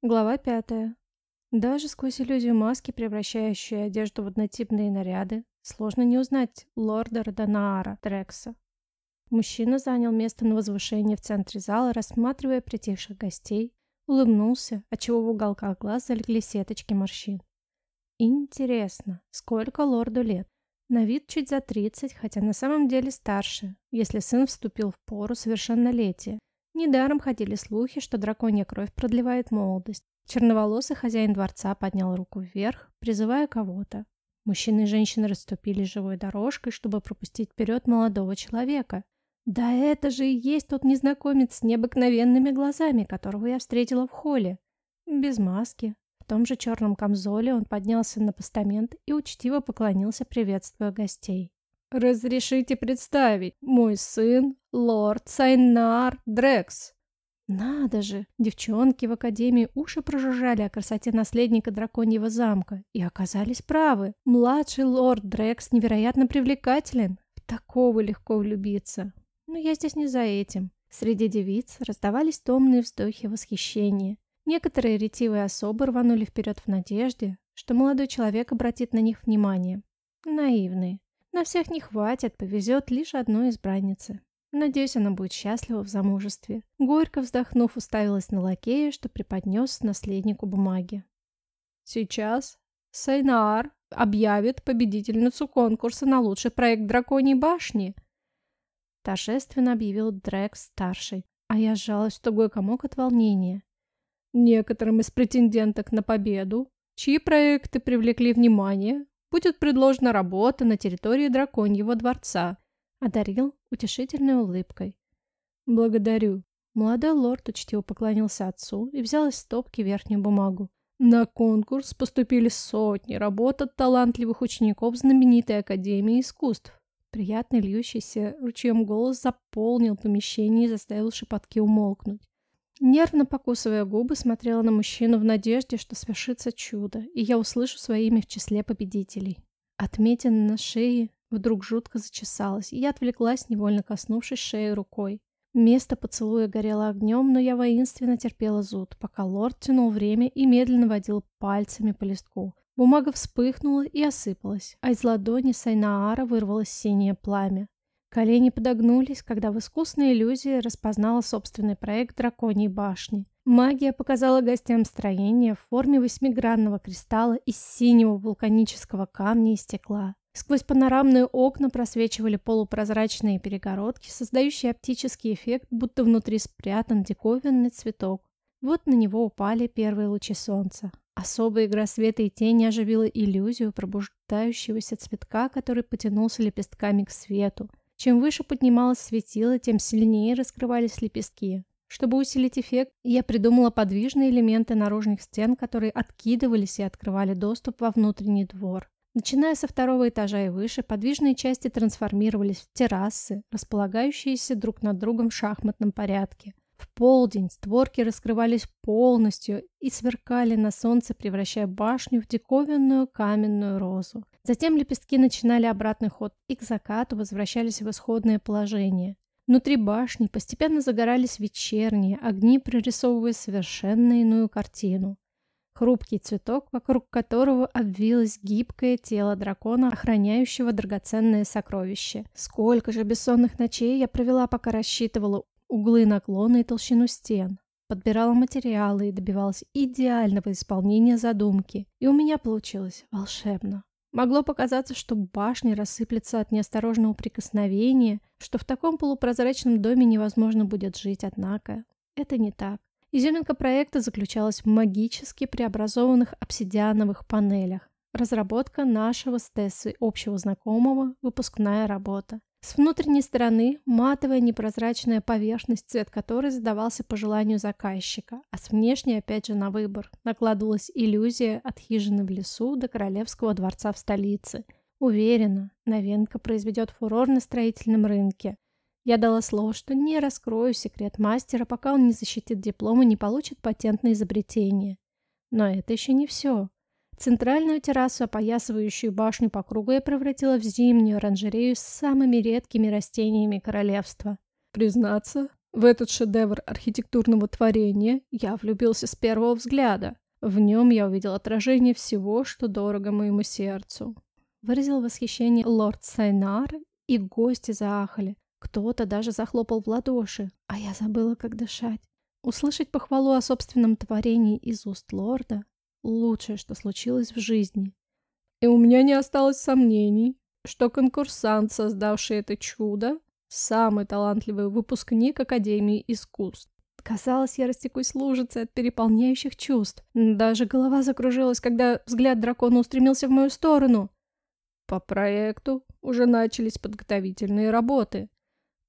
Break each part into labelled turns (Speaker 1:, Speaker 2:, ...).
Speaker 1: Глава пятая. Даже сквозь иллюзию маски, превращающую одежду в однотипные наряды, сложно не узнать лорда Родонаара Дрекса. Мужчина занял место на возвышении в центре зала, рассматривая притихших гостей, улыбнулся, отчего в уголках глаз залегли сеточки морщин. Интересно, сколько лорду лет? На вид чуть за 30, хотя на самом деле старше, если сын вступил в пору совершеннолетия. Недаром ходили слухи, что драконья кровь продлевает молодость. Черноволосый хозяин дворца поднял руку вверх, призывая кого-то. Мужчины и женщины расступились живой дорожкой, чтобы пропустить вперед молодого человека. Да это же и есть тот незнакомец с необыкновенными глазами, которого я встретила в холле. Без маски. В том же черном камзоле он поднялся на постамент и учтиво поклонился, приветствуя гостей. «Разрешите представить, мой сын, лорд Сайнар Дрекс». Надо же, девчонки в академии уши прожужжали о красоте наследника драконьего замка и оказались правы. Младший лорд Дрекс невероятно привлекателен. В такого легко влюбиться. Но я здесь не за этим. Среди девиц раздавались томные вздохи восхищения. Некоторые ретивые особы рванули вперед в надежде, что молодой человек обратит на них внимание. Наивные. На всех не хватит, повезет лишь одной избраннице. Надеюсь, она будет счастлива в замужестве. Горько вздохнув, уставилась на лакея, что преподнес наследнику бумаги. Сейчас Сайнаар объявит победительницу конкурса на лучший проект Драконьей башни. Торжественно объявил Дрек-старший, а я сжалась в тугой комок от волнения. Некоторым из претенденток на победу, чьи проекты привлекли внимание, будет предложена работа на территории Драконьего дворца, одарил утешительной улыбкой. «Благодарю». Молодой лорд учтиво поклонился отцу и взял из стопки верхнюю бумагу. На конкурс поступили сотни работ от талантливых учеников знаменитой Академии искусств. Приятный льющийся ручьем голос заполнил помещение и заставил шепотки умолкнуть. Нервно покусывая губы, смотрела на мужчину в надежде, что свершится чудо, и я услышу свое имя в числе победителей. Отметина на шее вдруг жутко зачесалась, и я отвлеклась, невольно коснувшись шеи рукой. Место поцелуя горело огнем, но я воинственно терпела зуд, пока лорд тянул время и медленно водил пальцами по листку. Бумага вспыхнула и осыпалась, а из ладони Сайнаара вырвалось синее пламя. Колени подогнулись, когда в искусной иллюзии распознала собственный проект драконьей башни. Магия показала гостям строение в форме восьмигранного кристалла из синего вулканического камня и стекла. Сквозь панорамные окна просвечивали полупрозрачные перегородки, создающие оптический эффект, будто внутри спрятан диковинный цветок. Вот на него упали первые лучи солнца. Особая игра света и тени оживила иллюзию пробуждающегося цветка, который потянулся лепестками к свету. Чем выше поднималось светило, тем сильнее раскрывались лепестки. Чтобы усилить эффект, я придумала подвижные элементы наружных стен, которые откидывались и открывали доступ во внутренний двор. Начиная со второго этажа и выше, подвижные части трансформировались в террасы, располагающиеся друг над другом в шахматном порядке. В полдень створки раскрывались полностью и сверкали на солнце, превращая башню в диковинную каменную розу. Затем лепестки начинали обратный ход и к закату возвращались в исходное положение. Внутри башни постепенно загорались вечерние огни, прорисовывая совершенно иную картину. Хрупкий цветок, вокруг которого обвилось гибкое тело дракона, охраняющего драгоценное сокровище. Сколько же бессонных ночей я провела, пока рассчитывала углы наклона и толщину стен. Подбирала материалы и добивалась идеального исполнения задумки. И у меня получилось волшебно. Могло показаться, что башня рассыплется от неосторожного прикосновения, что в таком полупрозрачном доме невозможно будет жить, однако это не так. Изюминка проекта заключалась в магически преобразованных обсидиановых панелях. Разработка нашего с Тессой общего знакомого, выпускная работа. С внутренней стороны матовая непрозрачная поверхность, цвет которой задавался по желанию заказчика, а с внешней опять же на выбор. Накладывалась иллюзия от хижины в лесу до королевского дворца в столице. Уверена, новинка произведет фурор на строительном рынке. Я дала слово, что не раскрою секрет мастера, пока он не защитит диплом и не получит патент на изобретение. Но это еще не все. Центральную террасу, опоясывающую башню по кругу, я превратила в зимнюю оранжерею с самыми редкими растениями королевства. Признаться, В этот шедевр архитектурного творения я влюбился с первого взгляда. В нем я увидел отражение всего, что дорого моему сердцу. Выразил восхищение лорд Сайнар, и гости заахали. Кто-то даже захлопал в ладоши, а я забыла, как дышать. Услышать похвалу о собственном творении из уст лорда — лучшее, что случилось в жизни. И у меня не осталось сомнений, что конкурсант, создавший это чудо, самый талантливый выпускник Академии искусств. Казалось, я растекусь лужицей от переполняющих чувств. Даже голова закружилась, когда взгляд дракона устремился в мою сторону. По проекту уже начались подготовительные работы.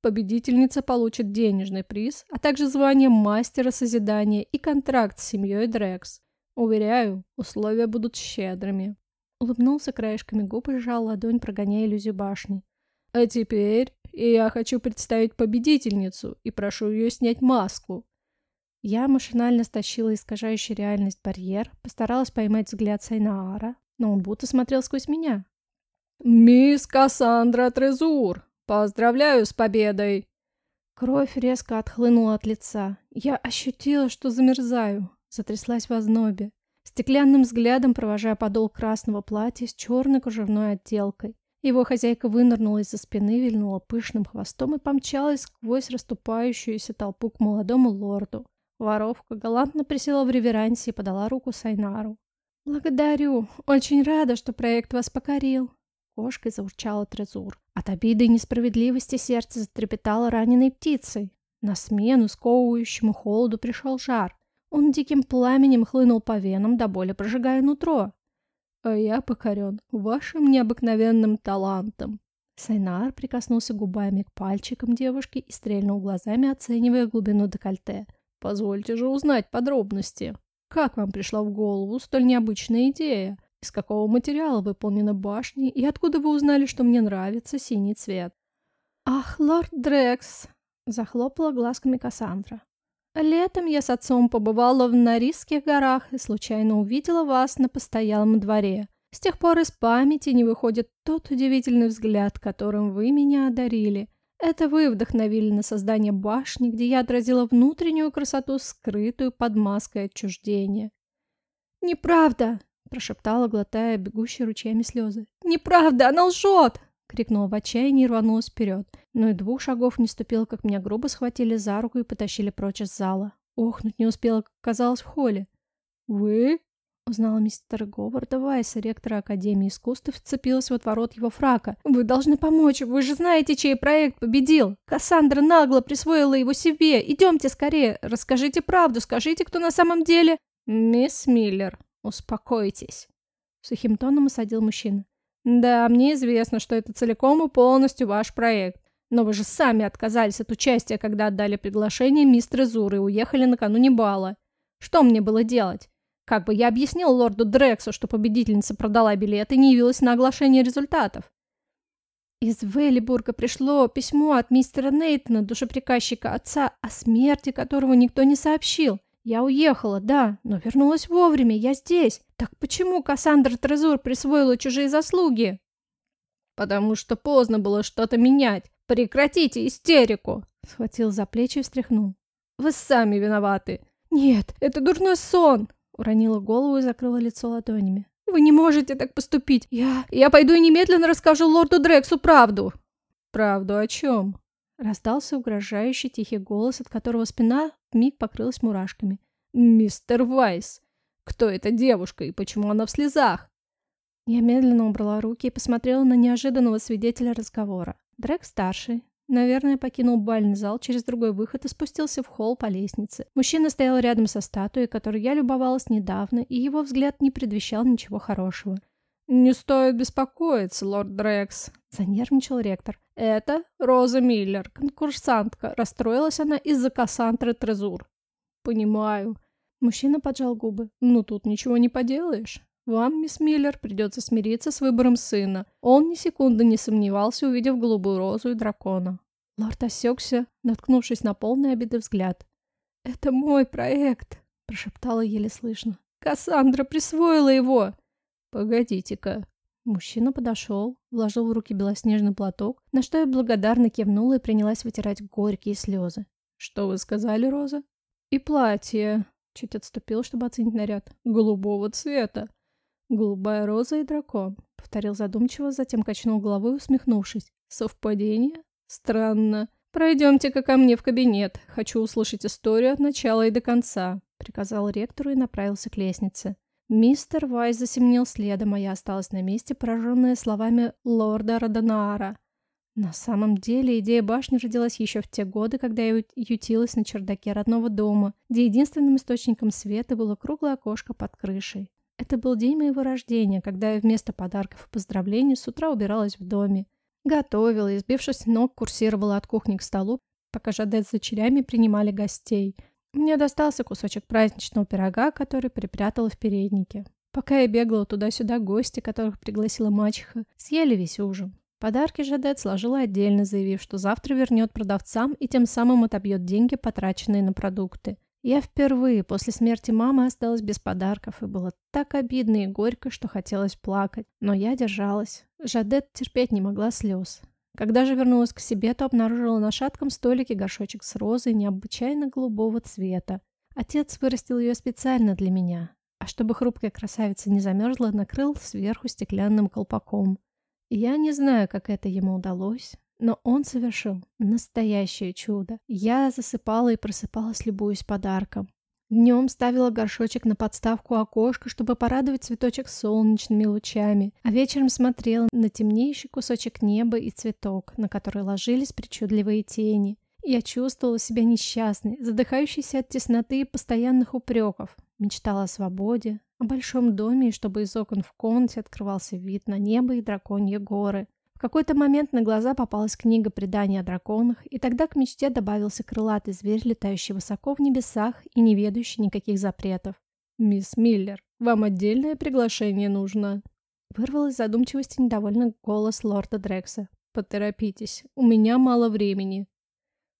Speaker 1: Победительница получит денежный приз, а также звание мастера созидания и контракт с семьей Дрекс. Уверяю, условия будут щедрыми. Улыбнулся краешками губ и сжал ладонь, прогоняя иллюзию башни. А теперь я хочу представить победительницу и прошу ее снять маску. Я машинально стащила искажающий реальность барьер, постаралась поймать взгляд Сайнаара, но он будто смотрел сквозь меня. «Мисс Кассандра Трезур, поздравляю с победой!» Кровь резко отхлынула от лица. Я ощутила, что замерзаю, затряслась в ознобе, стеклянным взглядом провожая подол красного платья с черной кружевной отделкой. Его хозяйка вынырнула из-за спины, вильнула пышным хвостом и помчалась сквозь расступающуюся толпу к молодому лорду. Воровка галантно присела в реверансе и подала руку Сайнару. «Благодарю. Очень рада, что проект вас покорил». Кошкой заурчала Трезур. От обиды и несправедливости сердце затрепетало раненой птицей. На смену сковывающему холоду пришел жар. Он диким пламенем хлынул по венам, до боли прожигая нутро а я покорен вашим необыкновенным талантом». Сайнар прикоснулся губами к пальчикам девушки и стрельнул глазами, оценивая глубину декольте. «Позвольте же узнать подробности. Как вам пришла в голову столь необычная идея? Из какого материала выполнена башня и откуда вы узнали, что мне нравится синий цвет?» «Ах, лорд Дрекс!» — захлопала глазками Кассандра. Летом я с отцом побывала в Норисских горах и случайно увидела вас на постоялом дворе. С тех пор из памяти не выходит тот удивительный взгляд, которым вы меня одарили. Это вы вдохновили на создание башни, где я отразила внутреннюю красоту, скрытую под маской отчуждения. «Неправда!» – прошептала, глотая бегущие ручьями слезы. «Неправда! Она лжет!» Крикнула в отчаянии и рванулась вперед. Но и двух шагов не ступила, как меня грубо схватили за руку и потащили прочь из зала. Охнуть не успела, как оказалось в холле. «Вы?» Узнала мистера Говарда Вайса, ректора Академии искусств, вцепилась в отворот его фрака. «Вы должны помочь, вы же знаете, чей проект победил! Кассандра нагло присвоила его себе! Идемте скорее, расскажите правду, скажите, кто на самом деле...» «Мисс Миллер, успокойтесь!» Сухим тоном осадил мужчина. Да, мне известно, что это целиком и полностью ваш проект. Но вы же сами отказались от участия, когда отдали приглашение мистера Зуры и уехали накануне бала. Что мне было делать? Как бы я объяснил лорду Дрексу, что победительница продала билет и не явилась на оглашение результатов? Из Веллибурга пришло письмо от мистера Нейтона, душеприказчика отца, о смерти которого никто не сообщил. Я уехала, да, но вернулась вовремя, я здесь. Так почему Кассандра Трезур присвоила чужие заслуги? Потому что поздно было что-то менять. Прекратите истерику! Схватил за плечи и встряхнул. Вы сами виноваты. Нет, это дурной сон! Уронила голову и закрыла лицо ладонями. Вы не можете так поступить. Я... Я пойду и немедленно расскажу лорду Дрексу правду. Правду о чем? Раздался угрожающий тихий голос, от которого спина вмиг покрылась мурашками. «Мистер Вайс! Кто эта девушка и почему она в слезах?» Я медленно убрала руки и посмотрела на неожиданного свидетеля разговора. Дрек старший. Наверное, покинул бальный зал через другой выход и спустился в холл по лестнице. Мужчина стоял рядом со статуей, которой я любовалась недавно, и его взгляд не предвещал ничего хорошего. «Не стоит беспокоиться, лорд Дрекс», — занервничал ректор. «Это Роза Миллер, конкурсантка. Расстроилась она из-за Кассандры Трезур». «Понимаю». Мужчина поджал губы. «Ну тут ничего не поделаешь. Вам, мисс Миллер, придется смириться с выбором сына». Он ни секунды не сомневался, увидев голубую розу и дракона. Лорд осекся, наткнувшись на полный обиды взгляд. «Это мой проект», — прошептала еле слышно. «Кассандра присвоила его!» «Погодите-ка». Мужчина подошел, вложил в руки белоснежный платок, на что я благодарно кивнула и принялась вытирать горькие слезы. «Что вы сказали, Роза?» «И платье». Чуть отступил, чтобы оценить наряд. «Голубого цвета». «Голубая роза и дракон», — повторил задумчиво, затем качнул головой, усмехнувшись. «Совпадение? Странно. Пройдемте-ка ко мне в кабинет. Хочу услышать историю от начала и до конца», — приказал ректору и направился к лестнице. Мистер Вайс засеменил следом, а я осталась на месте, пораженная словами лорда Родонаара. На самом деле, идея башни родилась еще в те годы, когда я ютилась на чердаке родного дома, где единственным источником света было круглое окошко под крышей. Это был день моего рождения, когда я вместо подарков и поздравлений с утра убиралась в доме. Готовила, избившись ног, курсировала от кухни к столу, пока Жадет с дочерями принимали гостей. Мне достался кусочек праздничного пирога, который припрятала в переднике. Пока я бегала туда-сюда, гости, которых пригласила мачеха, съели весь ужин. Подарки Жадет сложила отдельно, заявив, что завтра вернет продавцам и тем самым отобьет деньги, потраченные на продукты. Я впервые после смерти мамы осталась без подарков, и было так обидно и горько, что хотелось плакать. Но я держалась. Жадет терпеть не могла слез. Когда же вернулась к себе, то обнаружила на шатком столике горшочек с розой необычайно голубого цвета. Отец вырастил ее специально для меня, а чтобы хрупкая красавица не замерзла, накрыл сверху стеклянным колпаком. Я не знаю, как это ему удалось, но он совершил настоящее чудо. Я засыпала и просыпалась, любуясь подарком. Днем ставила горшочек на подставку окошка, чтобы порадовать цветочек солнечными лучами, а вечером смотрела на темнеющий кусочек неба и цветок, на который ложились причудливые тени. Я чувствовала себя несчастной, задыхающейся от тесноты и постоянных упреков. Мечтала о свободе, о большом доме, и чтобы из окон в комнате открывался вид на небо и драконьи горы. В какой-то момент на глаза попалась книга преданий о драконах, и тогда к мечте добавился крылатый зверь, летающий высоко в небесах и не ведущий никаких запретов. «Мисс Миллер, вам отдельное приглашение нужно?» Вырвалась задумчивости недовольный голос лорда Дрекса. «Поторопитесь, у меня мало времени».